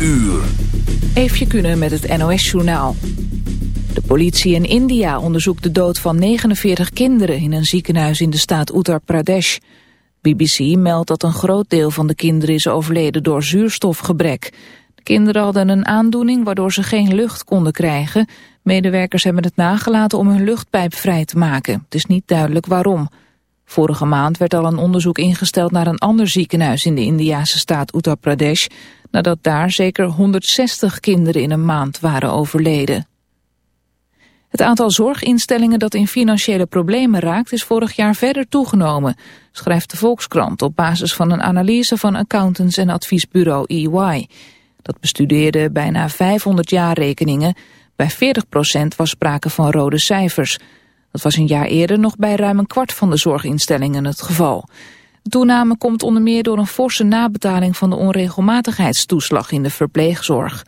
uur. Eefje Kunnen met het NOS-journaal. De politie in India onderzoekt de dood van 49 kinderen in een ziekenhuis in de staat Uttar Pradesh. BBC meldt dat een groot deel van de kinderen is overleden door zuurstofgebrek. De kinderen hadden een aandoening waardoor ze geen lucht konden krijgen. Medewerkers hebben het nagelaten om hun luchtpijp vrij te maken. Het is niet duidelijk waarom. Vorige maand werd al een onderzoek ingesteld naar een ander ziekenhuis in de Indiase staat Uttar Pradesh, nadat daar zeker 160 kinderen in een maand waren overleden. Het aantal zorginstellingen dat in financiële problemen raakt is vorig jaar verder toegenomen, schrijft de Volkskrant op basis van een analyse van accountants en adviesbureau EY. Dat bestudeerde bijna 500 jaarrekeningen, bij 40% was sprake van rode cijfers. Dat was een jaar eerder nog bij ruim een kwart van de zorginstellingen het geval. De toename komt onder meer door een forse nabetaling van de onregelmatigheidstoeslag in de verpleegzorg.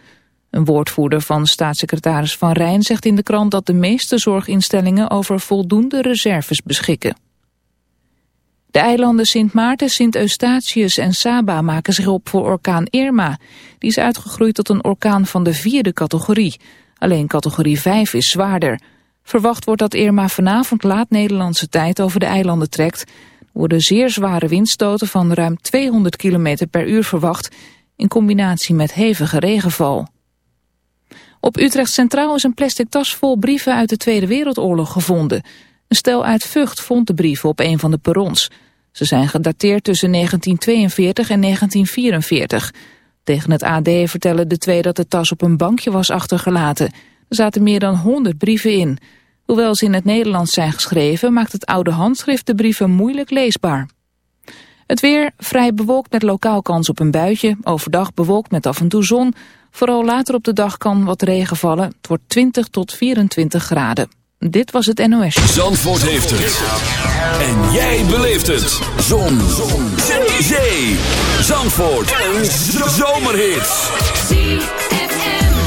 Een woordvoerder van staatssecretaris Van Rijn zegt in de krant dat de meeste zorginstellingen over voldoende reserves beschikken. De eilanden Sint Maarten, Sint Eustatius en Saba maken zich op voor orkaan Irma. Die is uitgegroeid tot een orkaan van de vierde categorie. Alleen categorie 5 is zwaarder. Verwacht wordt dat Irma vanavond laat Nederlandse tijd over de eilanden trekt. Er worden zeer zware windstoten van ruim 200 km per uur verwacht... in combinatie met hevige regenval. Op Utrecht Centraal is een plastic tas vol brieven uit de Tweede Wereldoorlog gevonden. Een stel uit Vught vond de brieven op een van de perrons. Ze zijn gedateerd tussen 1942 en 1944. Tegen het AD vertellen de twee dat de tas op een bankje was achtergelaten. Er zaten meer dan 100 brieven in. Hoewel ze in het Nederlands zijn geschreven, maakt het oude handschrift de brieven moeilijk leesbaar. Het weer vrij bewolkt met lokaal kans op een buitje. Overdag bewolkt met af en toe zon. Vooral later op de dag kan wat regen vallen. Het wordt 20 tot 24 graden. Dit was het NOS. Zandvoort heeft het. En jij beleeft het. Zon. zon. Zee. Zee. Zandvoort. Een zomerhit.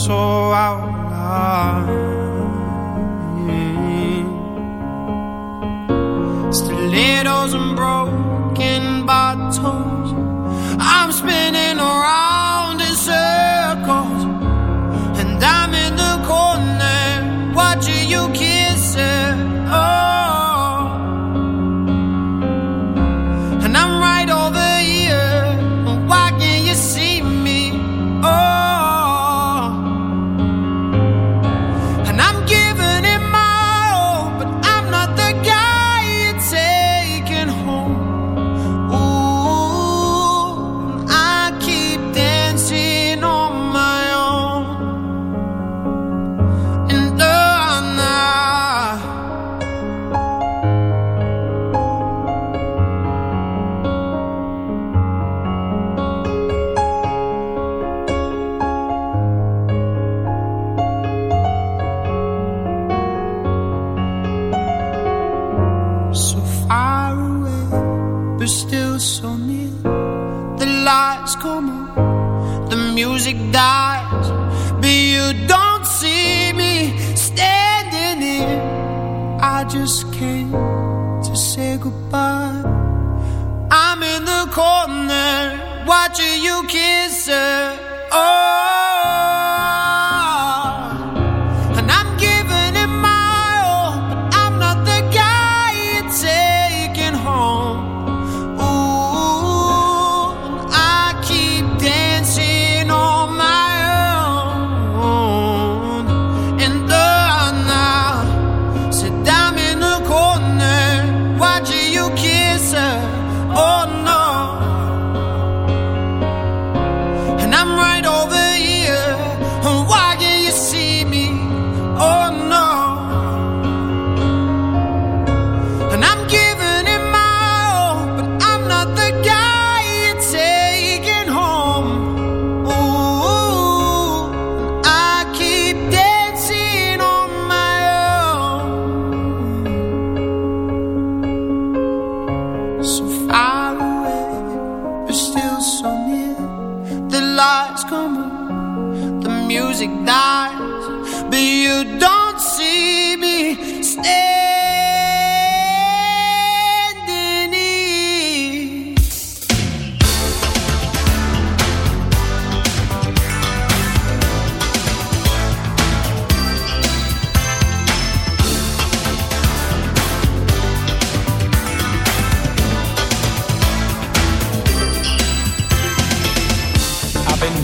so I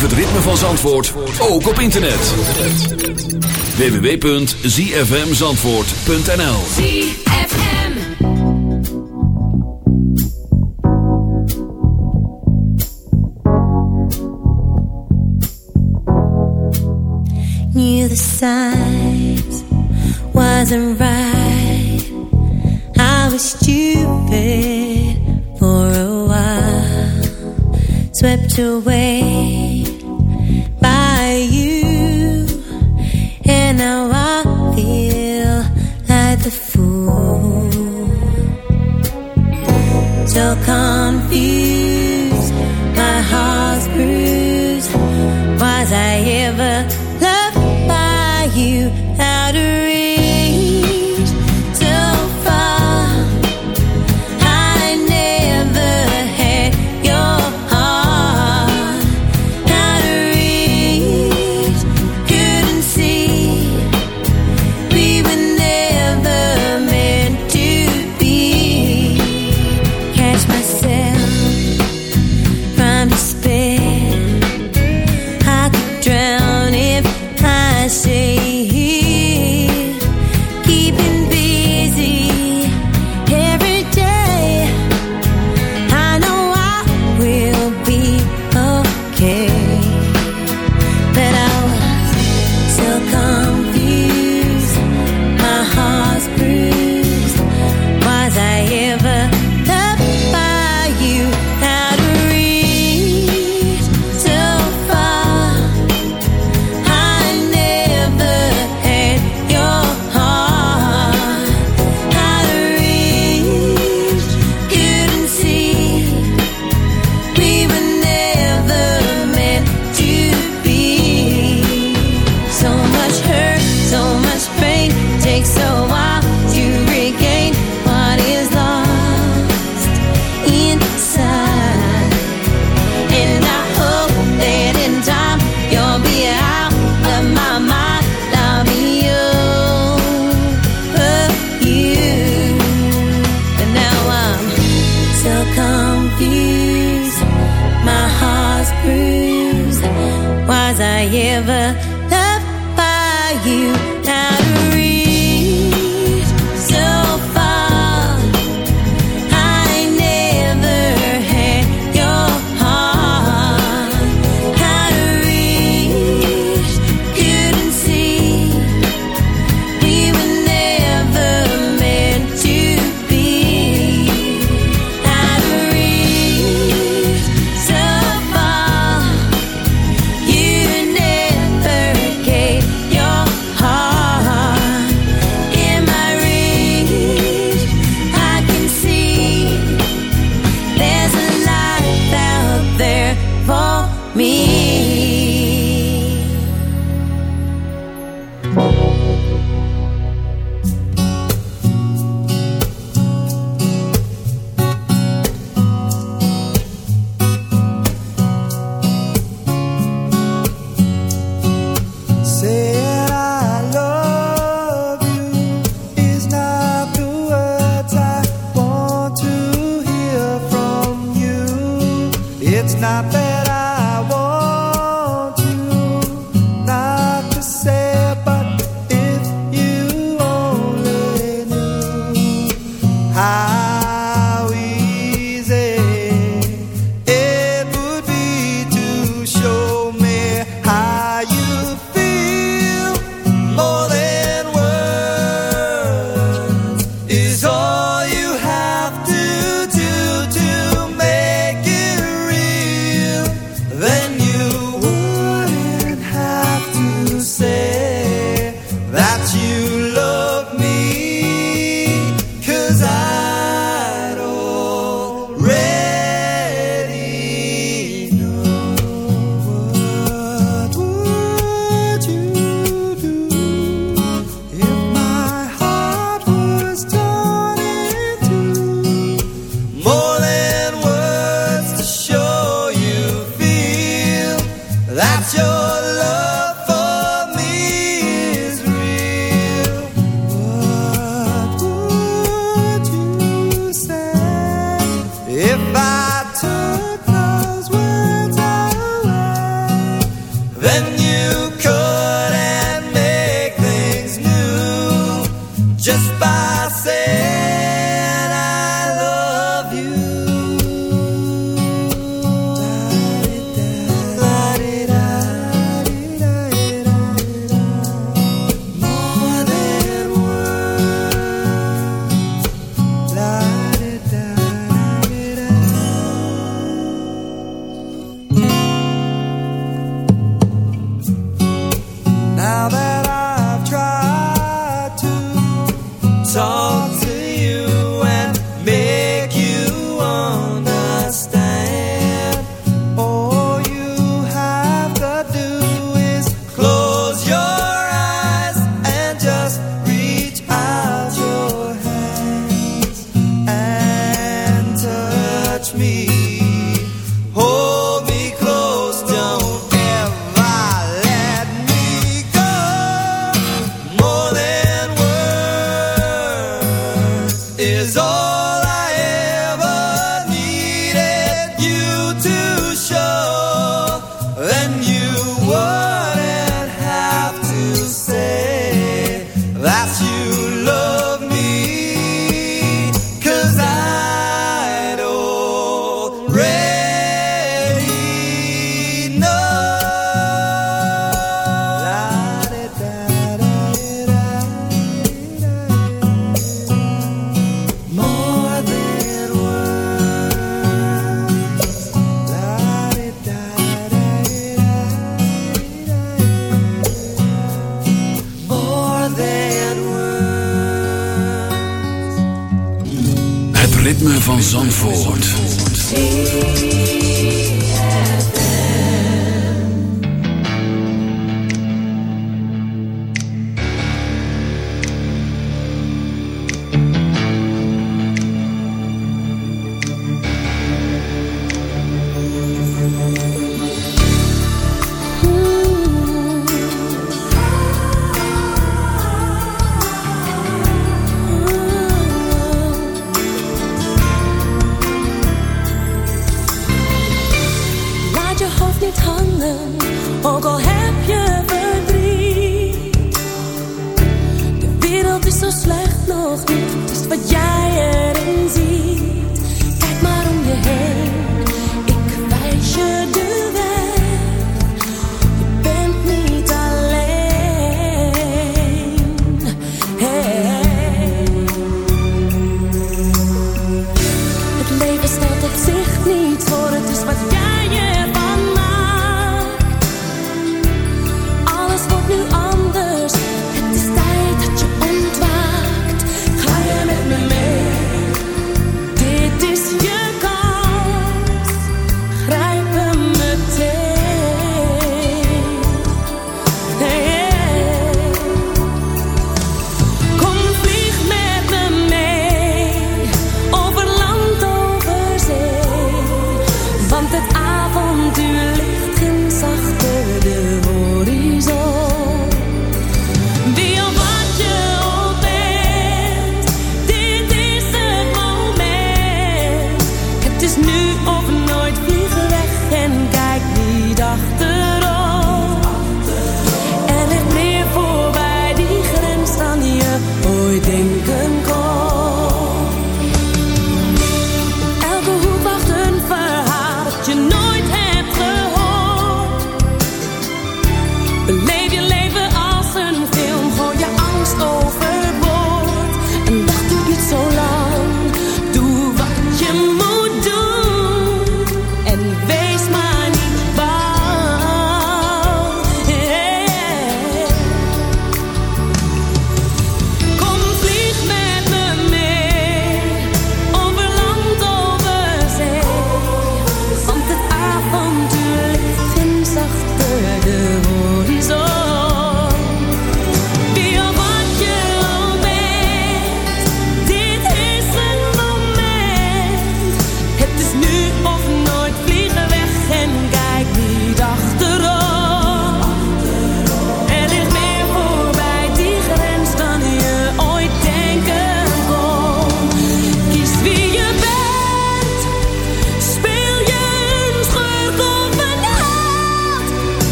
beleef het ritme van Zandvoort ook op internet. www.zfmzandvoort.nl Knew the signs wasn't right. I was stupid for a while. Swept away